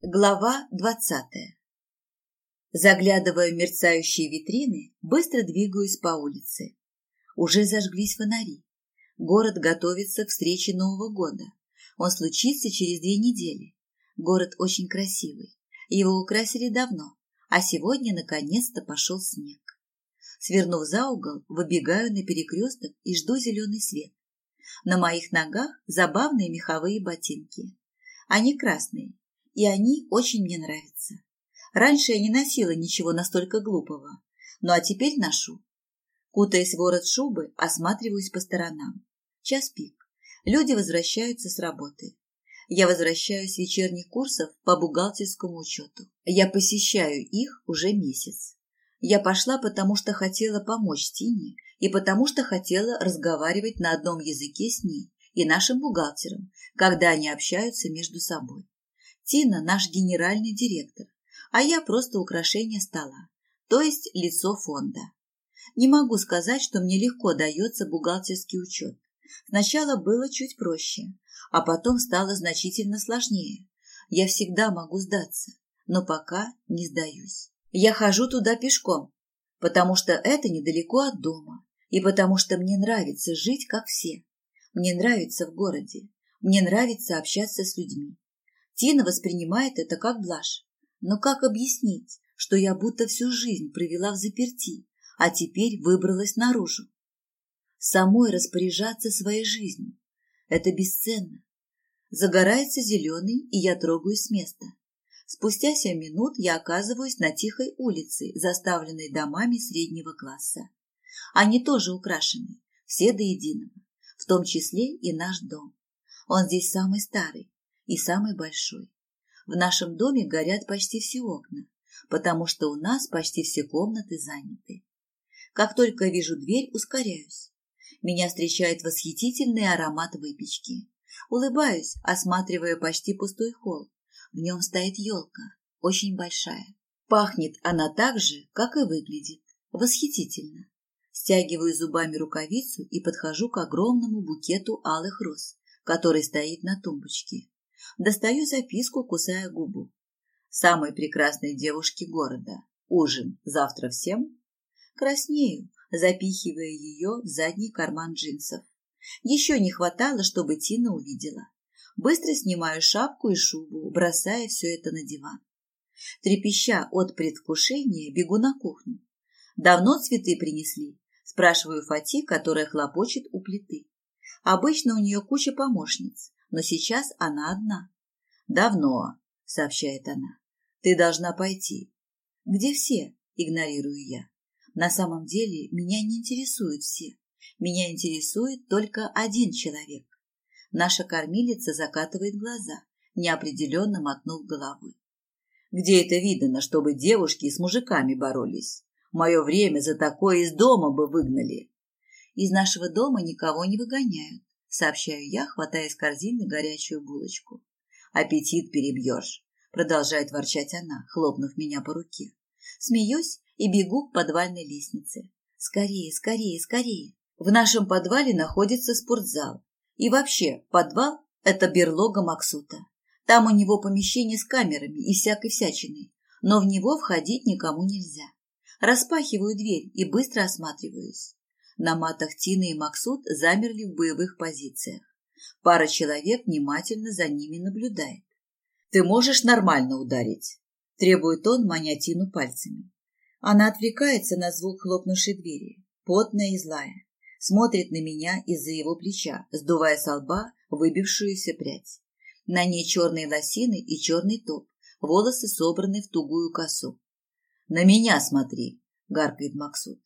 Глава двадцатая. Заглядывая в мерцающие витрины, быстро двигаюсь по улице. Уже зажглись фонари. Город готовится к встрече Нового года. Он случится через две недели. Город очень красивый. Его украсили давно, а сегодня наконец-то пошел снег. Свернув за угол, выбегаю на перекресток и жду зеленый свет. На моих ногах забавные меховые ботинки. Они красные, и они очень мне нравятся. Раньше я не носила ничего настолько глупого, ну а теперь ношу. Кутаясь в ворот шубы, осматриваюсь по сторонам. Час пик. Люди возвращаются с работы. Я возвращаюсь с вечерних курсов по бухгалтерскому учету. Я посещаю их уже месяц. Я пошла, потому что хотела помочь Тине и потому что хотела разговаривать на одном языке с ней и нашим бухгалтером, когда они общаются между собой. Тина – наш генеральный директор, а я просто украшение стола, то есть лицо фонда. Не могу сказать, что мне легко дается бухгалтерский учет. Сначала было чуть проще, а потом стало значительно сложнее. Я всегда могу сдаться, но пока не сдаюсь. Я хожу туда пешком, потому что это недалеко от дома, и потому что мне нравится жить, как все. Мне нравится в городе, мне нравится общаться с людьми. Тина воспринимает это как блажь. Но как объяснить, что я будто всю жизнь провела в заперти, а теперь выбралась наружу? Самой распоряжаться своей жизнью – это бесценно. Загорается зеленый, и я трогаюсь с места. Спустя семь минут я оказываюсь на тихой улице, заставленной домами среднего класса. Они тоже украшены, все до единого, в том числе и наш дом. Он здесь самый старый, и самый большой. В нашем доме горят почти все окна, потому что у нас почти все комнаты заняты. Как только вижу дверь, ускоряюсь. Меня встречает восхитительный аромат выпечки. Улыбаюсь, осматривая почти пустой холл. В нем стоит елка, очень большая. Пахнет она так же, как и выглядит. Восхитительно. Стягиваю зубами рукавицу и подхожу к огромному букету алых роз, который стоит на тумбочке. Достаю записку, кусая губу. Самой прекрасной девушки города. Ужин завтра всем? Краснею, запихивая ее в задний карман джинсов. Еще не хватало, чтобы Тина увидела. Быстро снимаю шапку и шубу, бросая все это на диван. Трепеща от предвкушения, бегу на кухню. «Давно цветы принесли?» – спрашиваю Фати, которая хлопочет у плиты. Обычно у нее куча помощниц, но сейчас она одна. «Давно», — сообщает она. «Ты должна пойти». «Где все?» — игнорирую я. На самом деле меня не интересуют все. Меня интересует только один человек. Наша кормилица закатывает глаза, неопределенно мотнув головой. Где это видано, чтобы девушки с мужиками боролись? Мое время за такое из дома бы выгнали. Из нашего дома никого не выгоняют сообщаю я, хватая из корзины горячую булочку. Аппетит перебьешь, продолжает ворчать она, хлопнув меня по руке. Смеюсь и бегу к подвальной лестнице. Скорее, скорее, скорее. В нашем подвале находится спортзал. И вообще, подвал – это берлога Максута. Там у него помещение с камерами и всякой всячиной, но в него входить никому нельзя. Распахиваю дверь и быстро осматриваюсь. На матах Тина и Максут замерли в боевых позициях. Пара человек внимательно за ними наблюдает. «Ты можешь нормально ударить?» – требует он, маня Тину пальцами. Она отвлекается на звук хлопнувшей двери, потная и злая. Смотрит на меня из-за его плеча, сдувая со лба выбившуюся прядь. На ней черные лосины и черный топ, волосы собраны в тугую косу. «На меня смотри!» – гаркает Максут.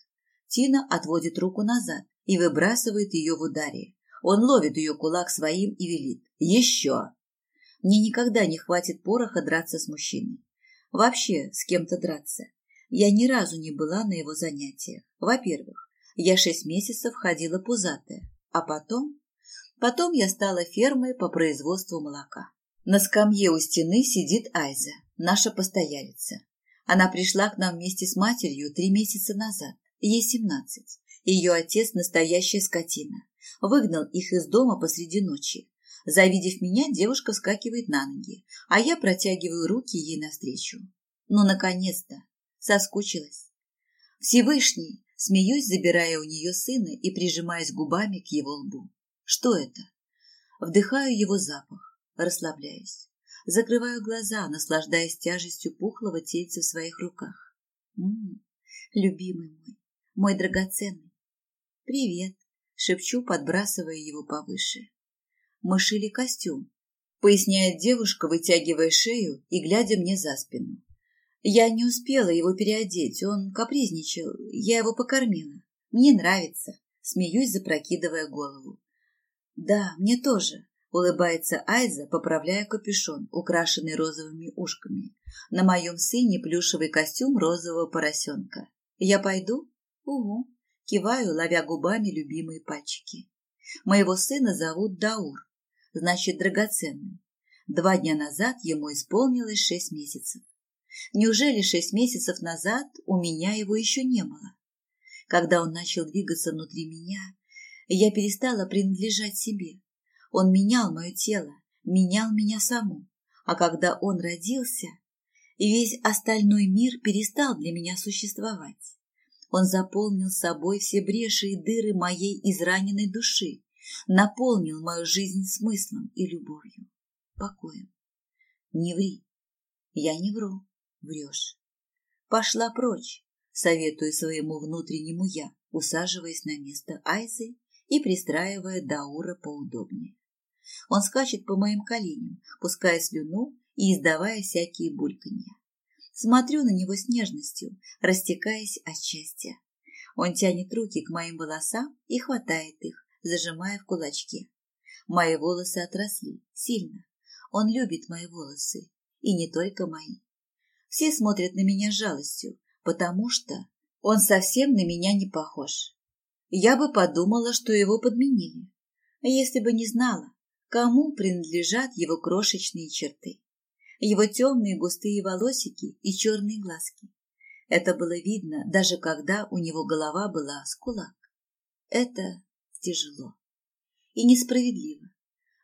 Тина отводит руку назад и выбрасывает ее в ударе. Он ловит ее кулак своим и велит. «Еще!» Мне никогда не хватит пороха драться с мужчиной. Вообще с кем-то драться. Я ни разу не была на его занятиях. Во-первых, я шесть месяцев ходила пузатая, а потом... Потом я стала фермой по производству молока. На скамье у стены сидит Айза, наша постоялица. Она пришла к нам вместе с матерью три месяца назад. Ей семнадцать. Ее отец настоящая скотина. Выгнал их из дома посреди ночи. Завидев меня, девушка вскакивает на ноги, а я протягиваю руки ей навстречу. Ну, наконец-то! Соскучилась. Всевышний! Смеюсь, забирая у нее сына и прижимаясь губами к его лбу. Что это? Вдыхаю его запах, расслабляюсь. Закрываю глаза, наслаждаясь тяжестью пухлого тельца в своих руках. М -м, любимый мой, мой драгоценный. Привет, шепчу, подбрасывая его повыше. Мы шили костюм, поясняет девушка, вытягивая шею и глядя мне за спину. Я не успела его переодеть, он капризничал, я его покормила. Мне нравится, смеюсь, запрокидывая голову. Да, мне тоже, улыбается Айза, поправляя капюшон, украшенный розовыми ушками. На моем сыне плюшевый костюм розового поросенка. Я пойду? Угу. Киваю, ловя губами любимые пальчики. Моего сына зовут Даур, значит, драгоценный. Два дня назад ему исполнилось шесть месяцев. Неужели шесть месяцев назад у меня его еще не было? Когда он начал двигаться внутри меня, я перестала принадлежать себе. Он менял мое тело, менял меня саму. А когда он родился, весь остальной мир перестал для меня существовать. Он заполнил собой все бреши и дыры моей израненной души, наполнил мою жизнь смыслом и любовью, покоем. Не ври. Я не вру. Врешь. Пошла прочь, советую своему внутреннему я, усаживаясь на место Айзы и пристраивая Даура поудобнее. Он скачет по моим коленям, пуская слюну и издавая всякие бульканья. Смотрю на него с нежностью, растекаясь от счастья. Он тянет руки к моим волосам и хватает их, зажимая в кулачке. Мои волосы отросли, сильно. Он любит мои волосы, и не только мои. Все смотрят на меня с жалостью, потому что он совсем на меня не похож. Я бы подумала, что его подменили, если бы не знала, кому принадлежат его крошечные черты его темные густые волосики и черные глазки. Это было видно, даже когда у него голова была с кулак. Это тяжело и несправедливо.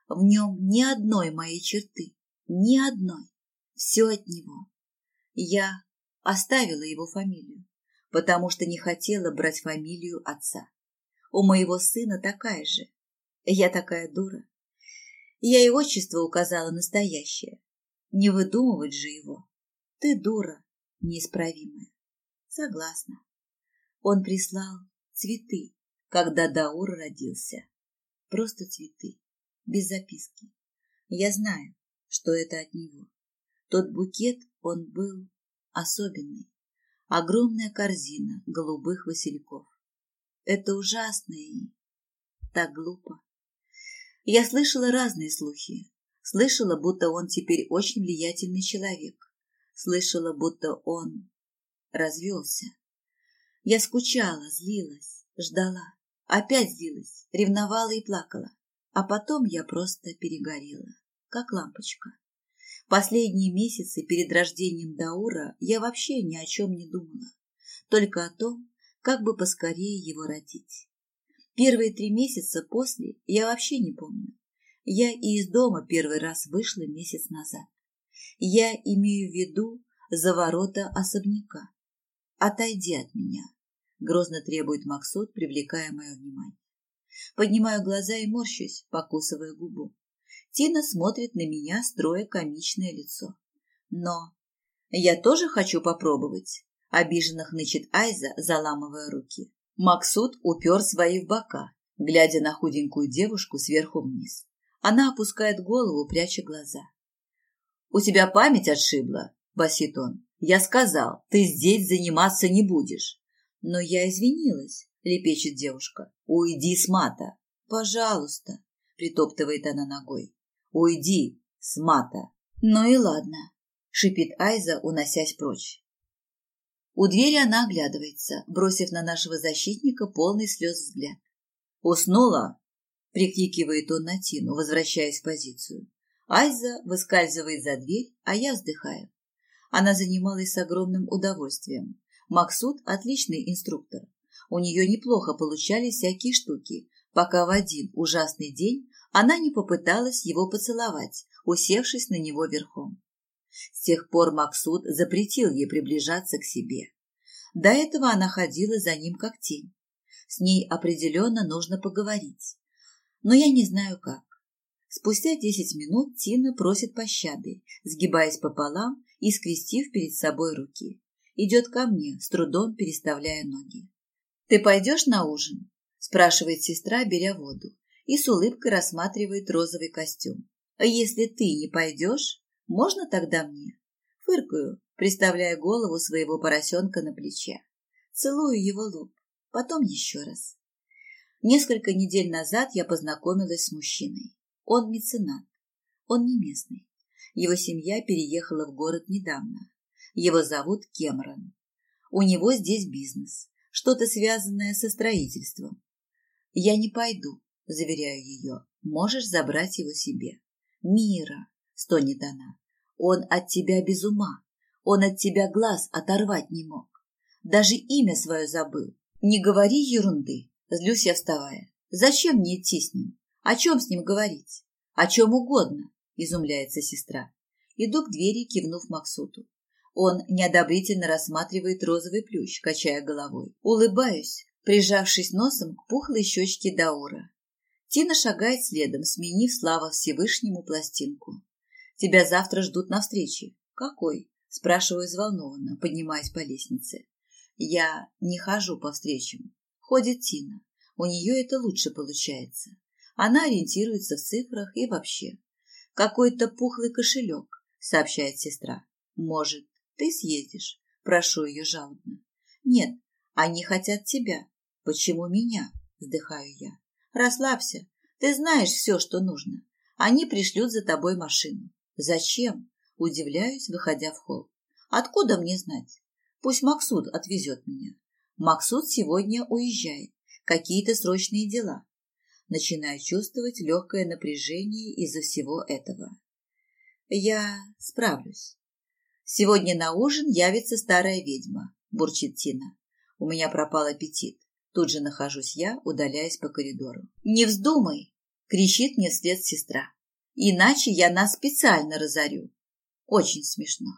В нем ни одной моей черты, ни одной. Все от него. Я оставила его фамилию, потому что не хотела брать фамилию отца. У моего сына такая же. Я такая дура. Я и отчество указала настоящее, не выдумывать же его. Ты дура, неисправимая. Согласна. Он прислал цветы, когда Даур родился. Просто цветы, без записки. Я знаю, что это от него. Тот букет, он был особенный. Огромная корзина голубых васильков. Это ужасно и так глупо. Я слышала разные слухи, Слышала, будто он теперь очень влиятельный человек. Слышала, будто он развелся. Я скучала, злилась, ждала. Опять злилась, ревновала и плакала. А потом я просто перегорела, как лампочка. Последние месяцы перед рождением Даура я вообще ни о чем не думала. Только о том, как бы поскорее его родить. Первые три месяца после я вообще не помню. Я и из дома первый раз вышла месяц назад. Я имею в виду за ворота особняка. Отойди от меня, грозно требует Максут, привлекая мое внимание. Поднимаю глаза и морщусь, покусывая губу. Тина смотрит на меня, строя комичное лицо. Но я тоже хочу попробовать, обиженно хнычет Айза, заламывая руки. Максут упер свои в бока, глядя на худенькую девушку сверху вниз. Она опускает голову, пряча глаза. «У тебя память отшибла», — басит он. «Я сказал, ты здесь заниматься не будешь». «Но я извинилась», — лепечет девушка. «Уйди с мата». «Пожалуйста», — притоптывает она ногой. «Уйди с мата». «Ну и ладно», — шипит Айза, уносясь прочь. У двери она оглядывается, бросив на нашего защитника полный слез взгляд. «Уснула?» Прикрикивает он на Тину, возвращаясь в позицию. Айза выскальзывает за дверь, а я вздыхаю. Она занималась с огромным удовольствием. Максут – отличный инструктор. У нее неплохо получались всякие штуки, пока в один ужасный день она не попыталась его поцеловать, усевшись на него верхом. С тех пор Максут запретил ей приближаться к себе. До этого она ходила за ним как тень. С ней определенно нужно поговорить. Но я не знаю как. Спустя десять минут Тина просит пощады, сгибаясь пополам и скрестив перед собой руки. Идет ко мне, с трудом переставляя ноги. «Ты пойдешь на ужин?» – спрашивает сестра, беря воду, и с улыбкой рассматривает розовый костюм. «А если ты не пойдешь, можно тогда мне?» Фыркаю, приставляя голову своего поросенка на плече. Целую его лоб, потом еще раз. Несколько недель назад я познакомилась с мужчиной. Он меценат. Он не местный. Его семья переехала в город недавно. Его зовут Кемрон. У него здесь бизнес, что-то связанное со строительством. Я не пойду, заверяю ее. Можешь забрать его себе. Мира, стонет она. Он от тебя без ума. Он от тебя глаз оторвать не мог. Даже имя свое забыл. Не говори ерунды, злюсь я вставая. Зачем мне идти с ним? О чем с ним говорить? О чем угодно, изумляется сестра. Иду к двери, кивнув Максуту. Он неодобрительно рассматривает розовый плющ, качая головой. Улыбаюсь, прижавшись носом к пухлой щечке Даура. Тина шагает следом, сменив слава Всевышнему пластинку. «Тебя завтра ждут на встрече». «Какой?» – спрашиваю взволнованно, поднимаясь по лестнице. «Я не хожу по встречам. Ходит Тина. У нее это лучше получается. Она ориентируется в цифрах и вообще. Какой-то пухлый кошелек, сообщает сестра. Может, ты съездишь? Прошу ее жалобно. Нет, они хотят тебя. Почему меня? Вздыхаю я. Расслабься. Ты знаешь все, что нужно. Они пришлют за тобой машину. Зачем? Удивляюсь, выходя в холл. Откуда мне знать? Пусть Максуд отвезет меня. Максуд сегодня уезжает. Какие-то срочные дела начиная чувствовать легкое напряжение из-за всего этого. Я справлюсь. Сегодня на ужин явится старая ведьма, бурчит Тина. У меня пропал аппетит. Тут же нахожусь я, удаляясь по коридору. Не вздумай, кричит мне вслед сестра. Иначе я нас специально разорю. Очень смешно.